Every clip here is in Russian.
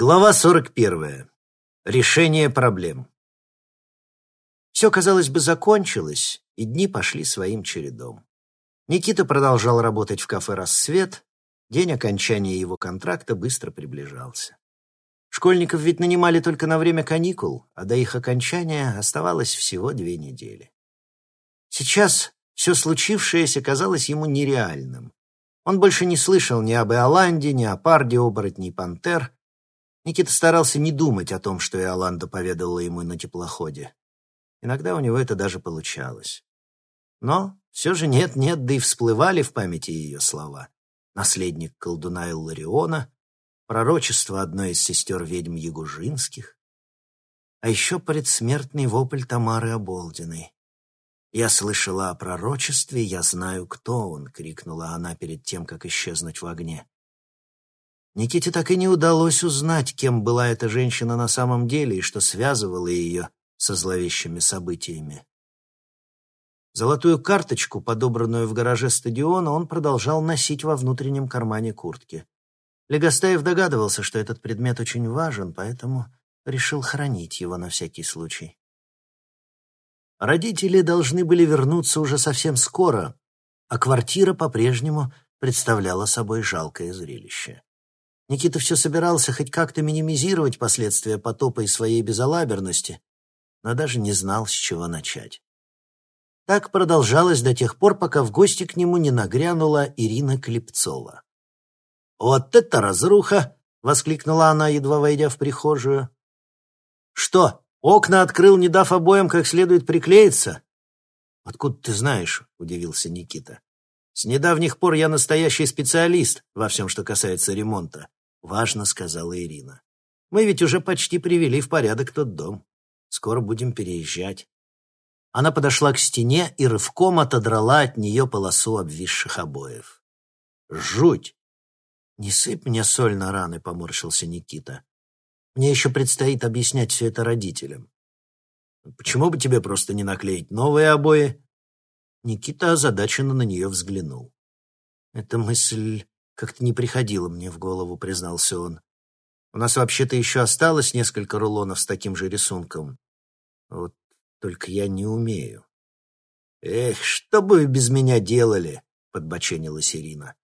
Глава 41. Решение проблем. Все, казалось бы, закончилось, и дни пошли своим чередом. Никита продолжал работать в кафе «Рассвет», день окончания его контракта быстро приближался. Школьников ведь нанимали только на время каникул, а до их окончания оставалось всего две недели. Сейчас все случившееся казалось ему нереальным. Он больше не слышал ни об Иоланде, ни о парде оборотней пантер, Никита старался не думать о том, что Иоланда поведала ему на теплоходе. Иногда у него это даже получалось. Но все же нет-нет, да и всплывали в памяти ее слова. Наследник колдуна Иллариона, пророчество одной из сестер ведьм Ягужинских, а еще предсмертный вопль Тамары Оболдиной. «Я слышала о пророчестве, я знаю, кто он!» — крикнула она перед тем, как исчезнуть в огне. Никите так и не удалось узнать, кем была эта женщина на самом деле и что связывало ее со зловещими событиями. Золотую карточку, подобранную в гараже стадиона, он продолжал носить во внутреннем кармане куртки. Легостаев догадывался, что этот предмет очень важен, поэтому решил хранить его на всякий случай. Родители должны были вернуться уже совсем скоро, а квартира по-прежнему представляла собой жалкое зрелище. Никита все собирался хоть как-то минимизировать последствия потопа и своей безалаберности, но даже не знал, с чего начать. Так продолжалось до тех пор, пока в гости к нему не нагрянула Ирина Клепцова. «Вот это разруха!» — воскликнула она, едва войдя в прихожую. «Что, окна открыл, не дав обоям как следует приклеиться?» «Откуда ты знаешь?» — удивился Никита. «С недавних пор я настоящий специалист во всем, что касается ремонта. — важно сказала Ирина. «Мы ведь уже почти привели в порядок тот дом. Скоро будем переезжать». Она подошла к стене и рывком отодрала от нее полосу обвисших обоев. «Жуть!» «Не сыпь мне соль на раны», — поморщился Никита. «Мне еще предстоит объяснять все это родителям». «Почему бы тебе просто не наклеить новые обои?» Никита озадаченно на нее взглянул. Эта мысль как-то не приходило мне в голову, признался он. У нас вообще-то еще осталось несколько рулонов с таким же рисунком. Вот только я не умею. Эх, что бы вы без меня делали, подбоченилась Ирина.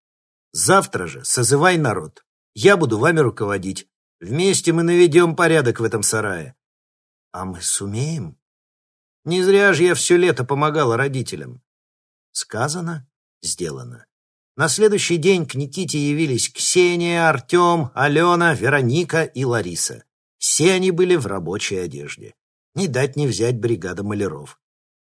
Завтра же созывай народ. Я буду вами руководить. Вместе мы наведем порядок в этом сарае. А мы сумеем? Не зря же я все лето помогала родителям. Сказано, сделано. На следующий день к Никите явились Ксения, Артем, Алена, Вероника и Лариса. Все они были в рабочей одежде. Не дать не взять бригада маляров.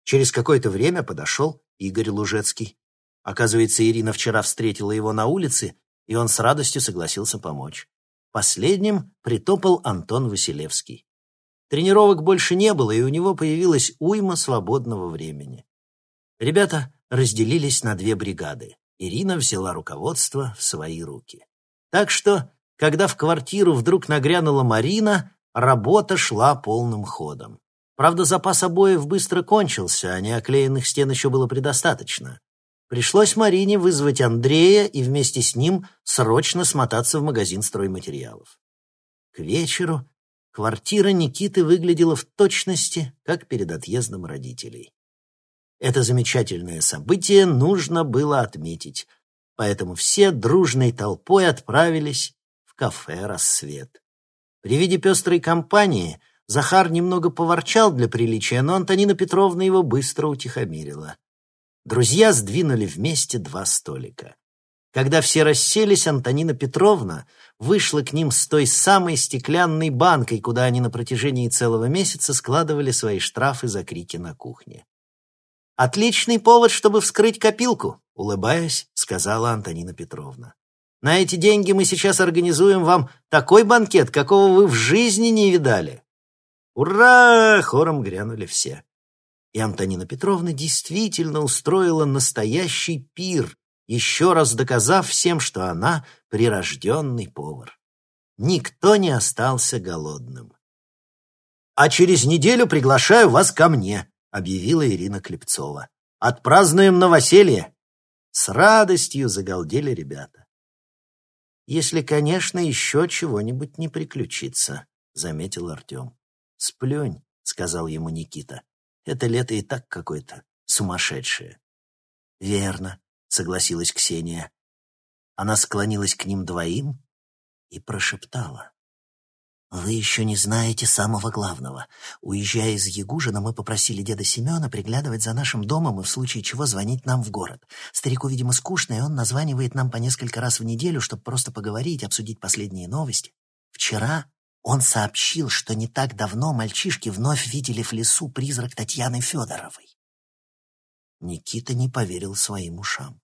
Через какое-то время подошел Игорь Лужецкий. Оказывается, Ирина вчера встретила его на улице, и он с радостью согласился помочь. Последним притопал Антон Василевский. Тренировок больше не было, и у него появилась уйма свободного времени. Ребята разделились на две бригады. Ирина взяла руководство в свои руки. Так что, когда в квартиру вдруг нагрянула Марина, работа шла полным ходом. Правда, запас обоев быстро кончился, а неоклеенных стен еще было предостаточно. Пришлось Марине вызвать Андрея и вместе с ним срочно смотаться в магазин стройматериалов. К вечеру квартира Никиты выглядела в точности, как перед отъездом родителей. Это замечательное событие нужно было отметить, поэтому все дружной толпой отправились в кафе «Рассвет». При виде пестрой компании Захар немного поворчал для приличия, но Антонина Петровна его быстро утихомирила. Друзья сдвинули вместе два столика. Когда все расселись, Антонина Петровна вышла к ним с той самой стеклянной банкой, куда они на протяжении целого месяца складывали свои штрафы за крики на кухне. «Отличный повод, чтобы вскрыть копилку», — улыбаясь, сказала Антонина Петровна. «На эти деньги мы сейчас организуем вам такой банкет, какого вы в жизни не видали». «Ура!» — хором грянули все. И Антонина Петровна действительно устроила настоящий пир, еще раз доказав всем, что она прирожденный повар. Никто не остался голодным. «А через неделю приглашаю вас ко мне», — объявила Ирина Клепцова. «Отпразднуем новоселье!» С радостью загалдели ребята. Если, конечно, еще чего-нибудь не приключится, — заметил Артем. Сплюнь, — сказал ему Никита. Это лето и так какое-то сумасшедшее. Верно, — согласилась Ксения. Она склонилась к ним двоим и прошептала. «Вы еще не знаете самого главного. Уезжая из Ягужина, мы попросили деда Семена приглядывать за нашим домом и в случае чего звонить нам в город. Старику, видимо, скучно, и он названивает нам по несколько раз в неделю, чтобы просто поговорить, обсудить последние новости. Вчера он сообщил, что не так давно мальчишки вновь видели в лесу призрак Татьяны Федоровой. Никита не поверил своим ушам.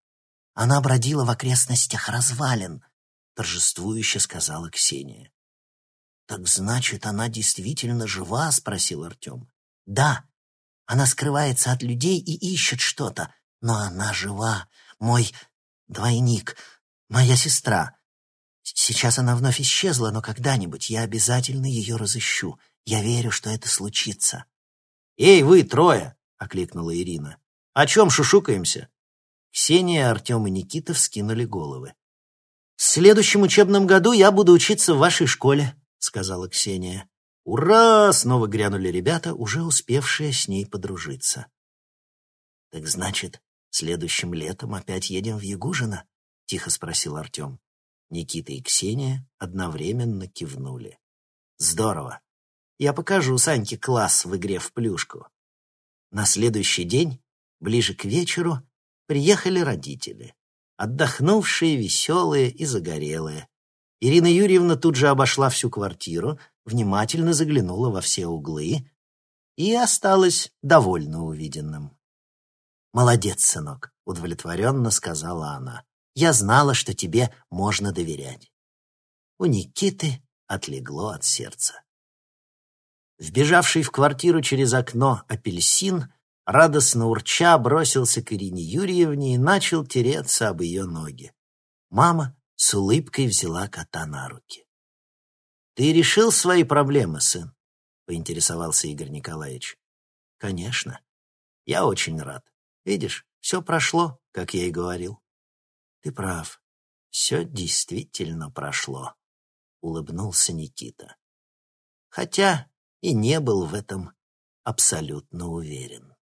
Она бродила в окрестностях развалин, торжествующе сказала Ксения. «Так значит, она действительно жива?» — спросил Артем. «Да, она скрывается от людей и ищет что-то, но она жива. Мой двойник, моя сестра. Сейчас она вновь исчезла, но когда-нибудь я обязательно ее разыщу. Я верю, что это случится». «Эй, вы трое!» — окликнула Ирина. «О чем шушукаемся?» Ксения, Артем и Никита вскинули головы. «В следующем учебном году я буду учиться в вашей школе», сказала Ксения. «Ура!» — снова грянули ребята, уже успевшие с ней подружиться. «Так значит, следующим летом опять едем в Ягужино?» — тихо спросил Артем. Никита и Ксения одновременно кивнули. «Здорово! Я покажу Саньке класс в игре в плюшку». На следующий день, ближе к вечеру, приехали родители. Отдохнувшие, веселые и загорелые. Ирина Юрьевна тут же обошла всю квартиру, внимательно заглянула во все углы и осталась довольно увиденным. «Молодец, сынок», — удовлетворенно сказала она. «Я знала, что тебе можно доверять». У Никиты отлегло от сердца. Вбежавший в квартиру через окно апельсин, радостно урча, бросился к Ирине Юрьевне и начал тереться об ее ноги. Мама с улыбкой взяла кота на руки. «Ты решил свои проблемы, сын?» — поинтересовался Игорь Николаевич. «Конечно. Я очень рад. Видишь, все прошло, как я и говорил». «Ты прав. Все действительно прошло», — улыбнулся Никита. Хотя и не был в этом абсолютно уверен.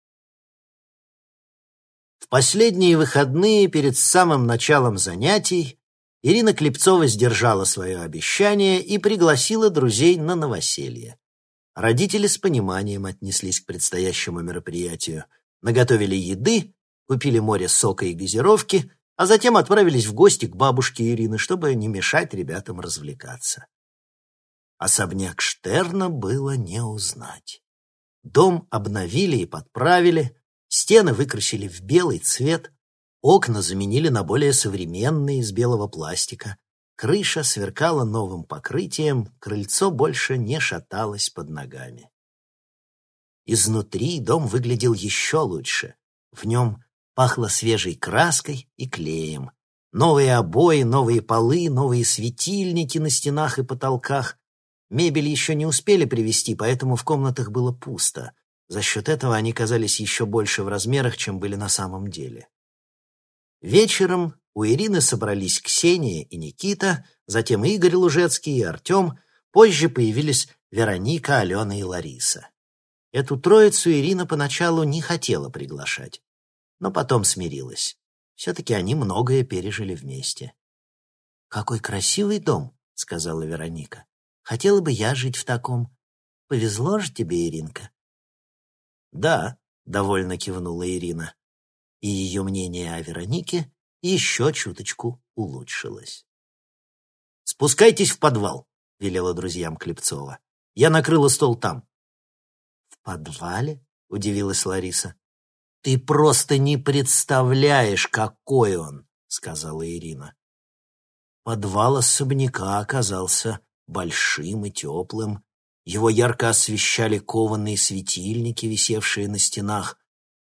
В последние выходные перед самым началом занятий Ирина Клепцова сдержала свое обещание и пригласила друзей на новоселье. Родители с пониманием отнеслись к предстоящему мероприятию. Наготовили еды, купили море сока и газировки, а затем отправились в гости к бабушке Ирины, чтобы не мешать ребятам развлекаться. Особняк Штерна было не узнать. Дом обновили и подправили, стены выкрасили в белый цвет, Окна заменили на более современные из белого пластика. Крыша сверкала новым покрытием, крыльцо больше не шаталось под ногами. Изнутри дом выглядел еще лучше. В нем пахло свежей краской и клеем. Новые обои, новые полы, новые светильники на стенах и потолках. Мебель еще не успели привезти, поэтому в комнатах было пусто. За счет этого они казались еще больше в размерах, чем были на самом деле. Вечером у Ирины собрались Ксения и Никита, затем Игорь Лужецкий и Артем, позже появились Вероника, Алена и Лариса. Эту троицу Ирина поначалу не хотела приглашать, но потом смирилась. Все-таки они многое пережили вместе. «Какой красивый дом», — сказала Вероника. «Хотела бы я жить в таком. Повезло же тебе, Иринка». «Да», — довольно кивнула Ирина и ее мнение о Веронике еще чуточку улучшилось. «Спускайтесь в подвал», — велела друзьям Клепцова. «Я накрыла стол там». «В подвале?» — удивилась Лариса. «Ты просто не представляешь, какой он», — сказала Ирина. Подвал особняка оказался большим и теплым. Его ярко освещали кованые светильники, висевшие на стенах.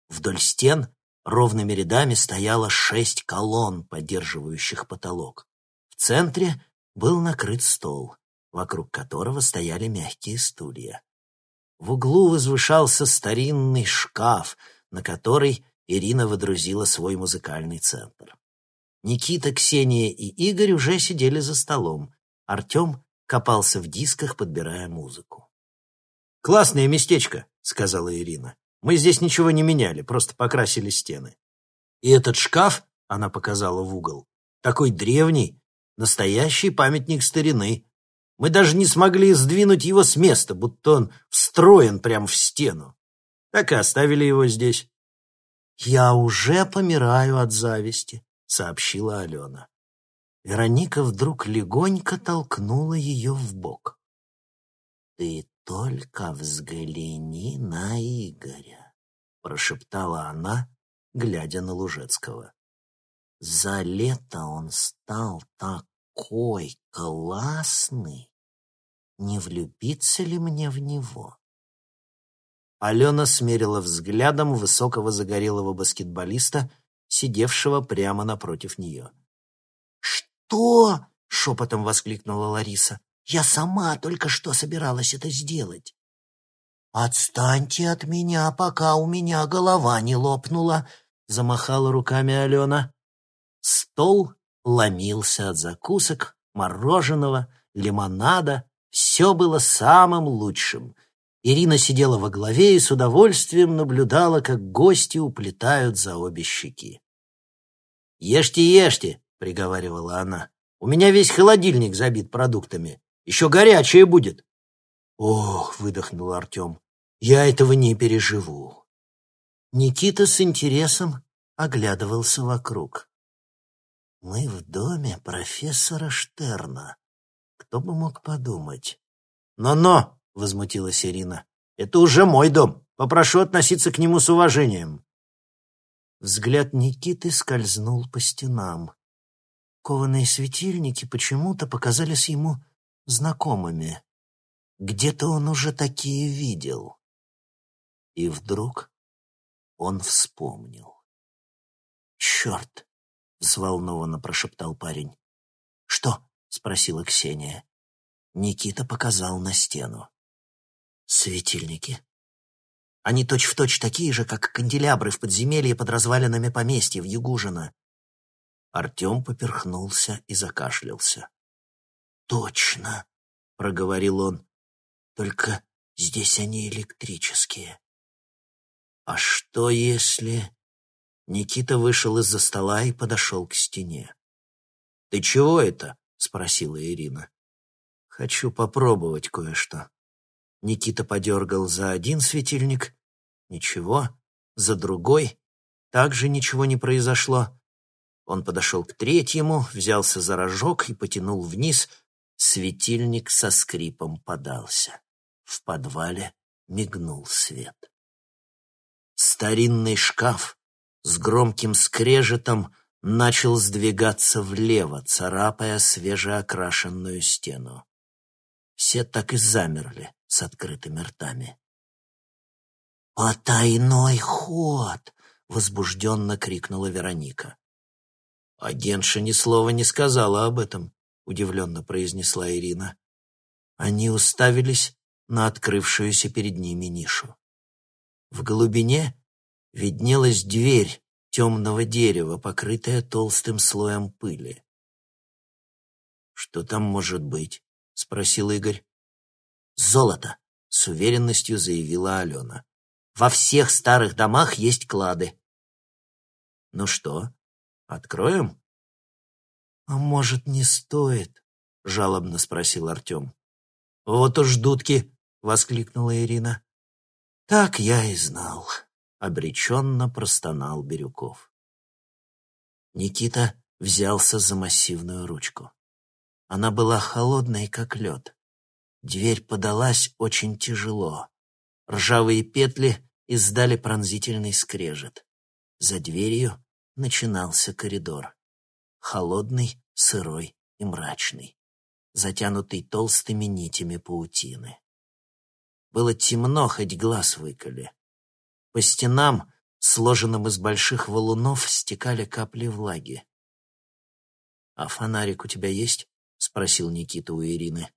Вдоль стен ровными рядами стояло шесть колонн, поддерживающих потолок. В центре был накрыт стол, вокруг которого стояли мягкие стулья. В углу возвышался старинный шкаф, на который Ирина выдрузила свой музыкальный центр. Никита, Ксения и Игорь уже сидели за столом. Артем копался в дисках, подбирая музыку. «Классное местечко», — сказала Ирина. «Мы здесь ничего не меняли, просто покрасили стены. И этот шкаф, — она показала в угол, — такой древний, настоящий памятник старины. Мы даже не смогли сдвинуть его с места, будто он встроен прямо в стену. Так и оставили его здесь». «Я уже помираю от зависти», — сообщила Алена. Вероника вдруг легонько толкнула ее в бок. «Ты только взгляни на Игоря», — прошептала она, глядя на Лужецкого. «За лето он стал такой классный! Не влюбиться ли мне в него?» Алена смерила взглядом высокого загорелого баскетболиста, сидевшего прямо напротив нее. «Что?» — шепотом воскликнула Лариса. «Я сама только что собиралась это сделать». «Отстаньте от меня, пока у меня голова не лопнула», — замахала руками Алена. Стол ломился от закусок, мороженого, лимонада. Все было самым лучшим. Ирина сидела во главе и с удовольствием наблюдала, как гости уплетают за обе щеки. «Ешьте, ешьте!» — приговаривала она. «У меня весь холодильник забит продуктами. Еще горячее будет». «Ох!» — выдохнул Артем. «Я этого не переживу». Никита с интересом оглядывался вокруг. «Мы в доме профессора Штерна. Кто бы мог подумать?» «Но-но!» — возмутилась Ирина. «Это уже мой дом. Попрошу относиться к нему с уважением». Взгляд Никиты скользнул по стенам. Кованые светильники почему-то показались ему знакомыми. Где-то он уже такие видел. И вдруг он вспомнил. «Черт!» — взволнованно прошептал парень. «Что?» — спросила Ксения. Никита показал на стену. «Светильники. Они точь-в-точь точь такие же, как канделябры в подземелье под развалинами поместья в Югужино. Артем поперхнулся и закашлялся. «Точно!» — проговорил он. «Только здесь они электрические». «А что если...» Никита вышел из-за стола и подошел к стене. «Ты чего это?» — спросила Ирина. «Хочу попробовать кое-что». Никита подергал за один светильник. Ничего. За другой. Также ничего не произошло. Он подошел к третьему, взялся за рожок и потянул вниз. Светильник со скрипом подался. В подвале мигнул свет. Старинный шкаф с громким скрежетом начал сдвигаться влево, царапая свежеокрашенную стену. Все так и замерли с открытыми ртами. «Потайной ход!» — возбужденно крикнула Вероника. «Агентша ни слова не сказала об этом», — удивленно произнесла Ирина. Они уставились на открывшуюся перед ними нишу. В глубине виднелась дверь темного дерева, покрытая толстым слоем пыли. «Что там может быть?» — спросил Игорь. «Золото», — с уверенностью заявила Алена. «Во всех старых домах есть клады». «Ну что, Откроем? — А может, не стоит? — жалобно спросил Артем. — Вот уж дудки! — воскликнула Ирина. — Так я и знал, — обреченно простонал Бирюков. Никита взялся за массивную ручку. Она была холодной, как лед. Дверь подалась очень тяжело. Ржавые петли издали пронзительный скрежет. За дверью начинался коридор. Холодный, сырой и мрачный, затянутый толстыми нитями паутины. Было темно, хоть глаз выколи. По стенам, сложенным из больших валунов, стекали капли влаги. «А фонарик у тебя есть?» — спросил Никита у Ирины.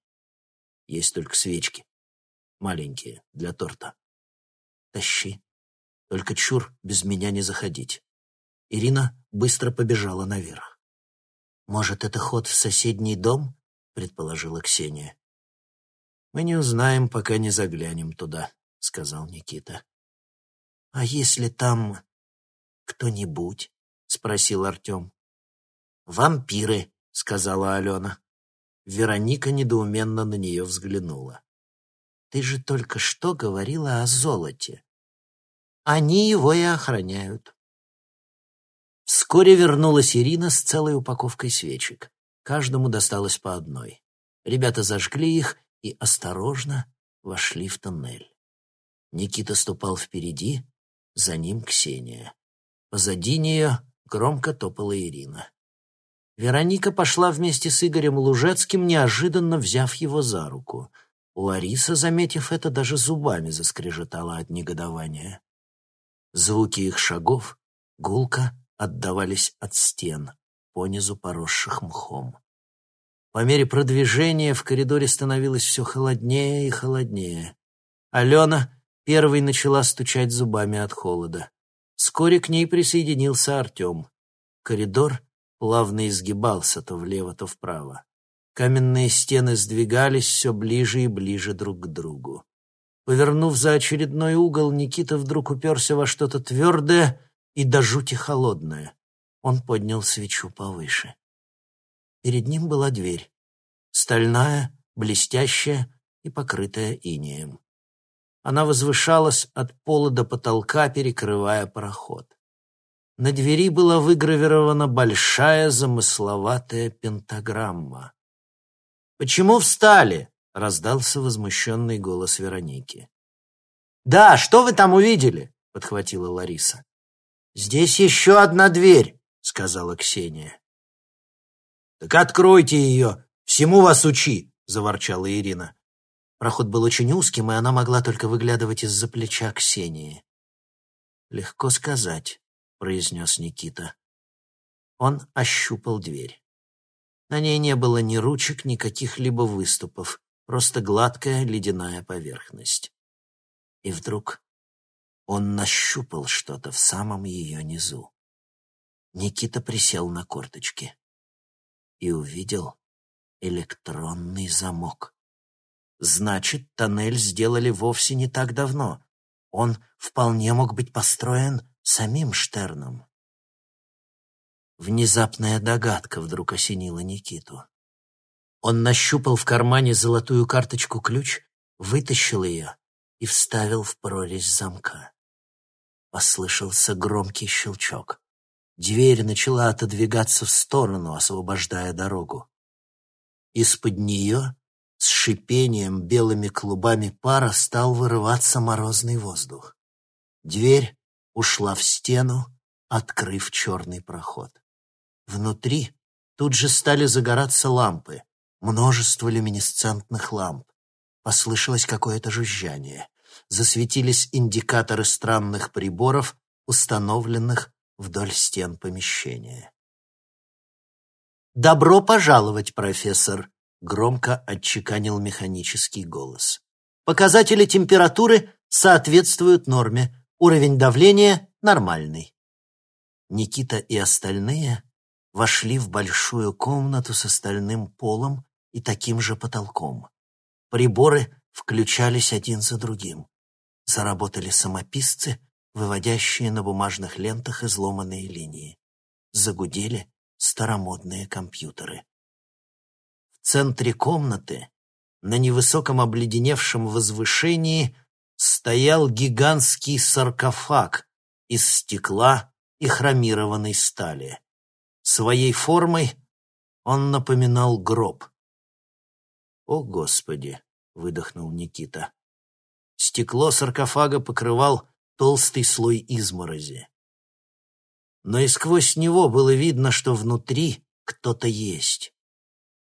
«Есть только свечки. Маленькие, для торта. Тащи. Только чур, без меня не заходить». Ирина быстро побежала наверх. «Может, это ход в соседний дом?» — предположила Ксения. «Мы не узнаем, пока не заглянем туда», — сказал Никита. «А если там кто-нибудь?» — спросил Артем. «Вампиры», — сказала Алена. Вероника недоуменно на нее взглянула. «Ты же только что говорила о золоте. Они его и охраняют». Вскоре вернулась Ирина с целой упаковкой свечек. Каждому досталось по одной. Ребята зажгли их и осторожно вошли в тоннель. Никита ступал впереди, за ним Ксения. Позади нее громко топала Ирина. Вероника пошла вместе с Игорем Лужецким, неожиданно взяв его за руку. Лариса, заметив это, даже зубами заскрежетала от негодования. Звуки их шагов гулко отдавались от стен, понизу поросших мхом. По мере продвижения в коридоре становилось все холоднее и холоднее. Алена первой начала стучать зубами от холода. Вскоре к ней присоединился Артем. Коридор плавно изгибался то влево, то вправо. Каменные стены сдвигались все ближе и ближе друг к другу. Повернув за очередной угол, Никита вдруг уперся во что-то твердое и до жути холодное. Он поднял свечу повыше. Перед ним была дверь. Стальная, блестящая и покрытая инеем. Она возвышалась от пола до потолка, перекрывая проход. На двери была выгравирована большая замысловатая пентаграмма. «Почему встали?» — раздался возмущенный голос Вероники. «Да, что вы там увидели?» — подхватила Лариса. «Здесь еще одна дверь», — сказала Ксения. «Так откройте ее! Всему вас учи!» — заворчала Ирина. Проход был очень узким, и она могла только выглядывать из-за плеча Ксении. «Легко сказать», — произнес Никита. Он ощупал дверь. На ней не было ни ручек, ни каких-либо выступов, просто гладкая ледяная поверхность. И вдруг он нащупал что-то в самом ее низу. Никита присел на корточки и увидел электронный замок. Значит, тоннель сделали вовсе не так давно. Он вполне мог быть построен самим Штерном. Внезапная догадка вдруг осенила Никиту. Он нащупал в кармане золотую карточку-ключ, вытащил ее и вставил в прорезь замка. Послышался громкий щелчок. Дверь начала отодвигаться в сторону, освобождая дорогу. Из-под нее с шипением белыми клубами пара стал вырываться морозный воздух. Дверь ушла в стену, открыв черный проход. Внутри тут же стали загораться лампы, множество люминесцентных ламп. Послышалось какое-то жужжание. Засветились индикаторы странных приборов, установленных вдоль стен помещения. «Добро пожаловать, профессор!» — громко отчеканил механический голос. «Показатели температуры соответствуют норме, уровень давления нормальный». Никита и остальные вошли в большую комнату с остальным полом и таким же потолком. Приборы включались один за другим. Заработали самописцы, выводящие на бумажных лентах изломанные линии. Загудели старомодные компьютеры. В центре комнаты, на невысоком обледеневшем возвышении, стоял гигантский саркофаг из стекла и хромированной стали. Своей формой он напоминал гроб. «О, Господи!» — выдохнул Никита. Стекло саркофага покрывал толстый слой изморози. Но и сквозь него было видно, что внутри кто-то есть.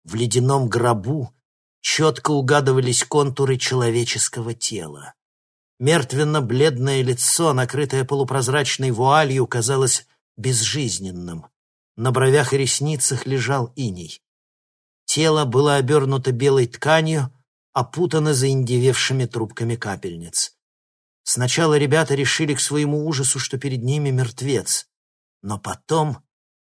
В ледяном гробу четко угадывались контуры человеческого тела. Мертвенно-бледное лицо, накрытое полупрозрачной вуалью, казалось безжизненным. На бровях и ресницах лежал иней. Тело было обернуто белой тканью, опутано заиндевевшими трубками капельниц. Сначала ребята решили к своему ужасу, что перед ними мертвец, но потом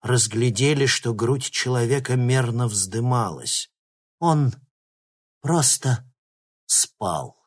разглядели, что грудь человека мерно вздымалась. Он просто спал.